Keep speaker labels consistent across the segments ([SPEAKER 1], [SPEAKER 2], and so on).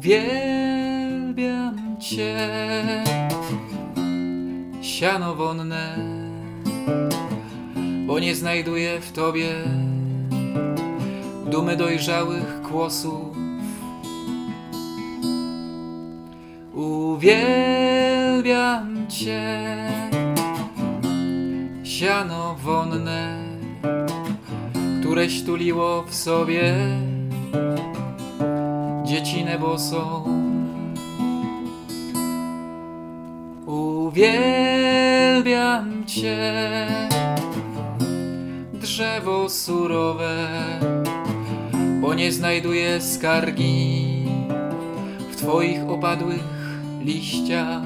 [SPEAKER 1] Uwielbiam Cię, siano wonne, bo nie znajduję w Tobie dumy dojrzałych kłosów. Uwielbiam Cię, siano wonne, któreś tuliło w sobie dziecinę bosą. Uwielbiam Cię, drzewo surowe, bo nie znajduję skargi w Twoich opadłych liściach.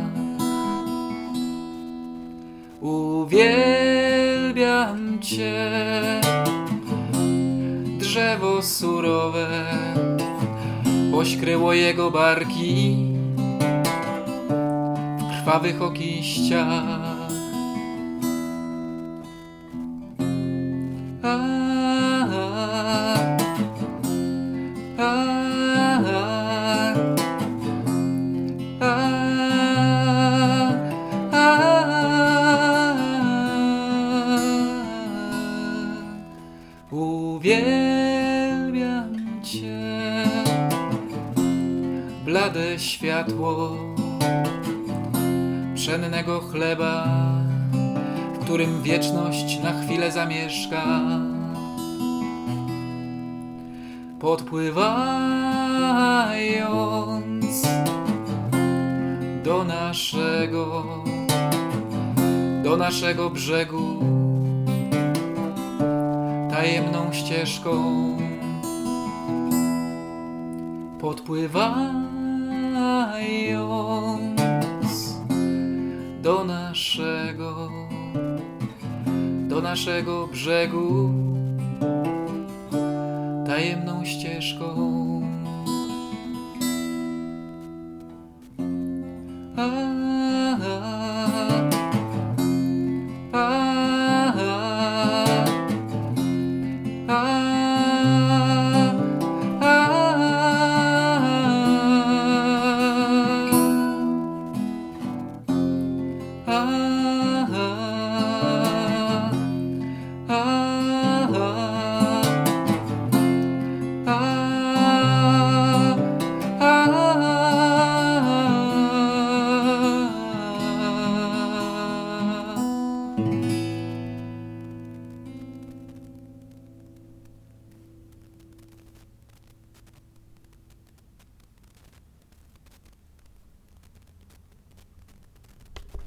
[SPEAKER 1] Uwielbiam Cię, drzewo surowe, pośkryło jego barki w krwawych okiściach. Blade światło pszennego chleba, w którym wieczność na chwilę zamieszka. Podpływając do naszego, do naszego brzegu, tajemną ścieżką do naszego, do naszego brzegu tajemną ścieżką. A, ah. ah.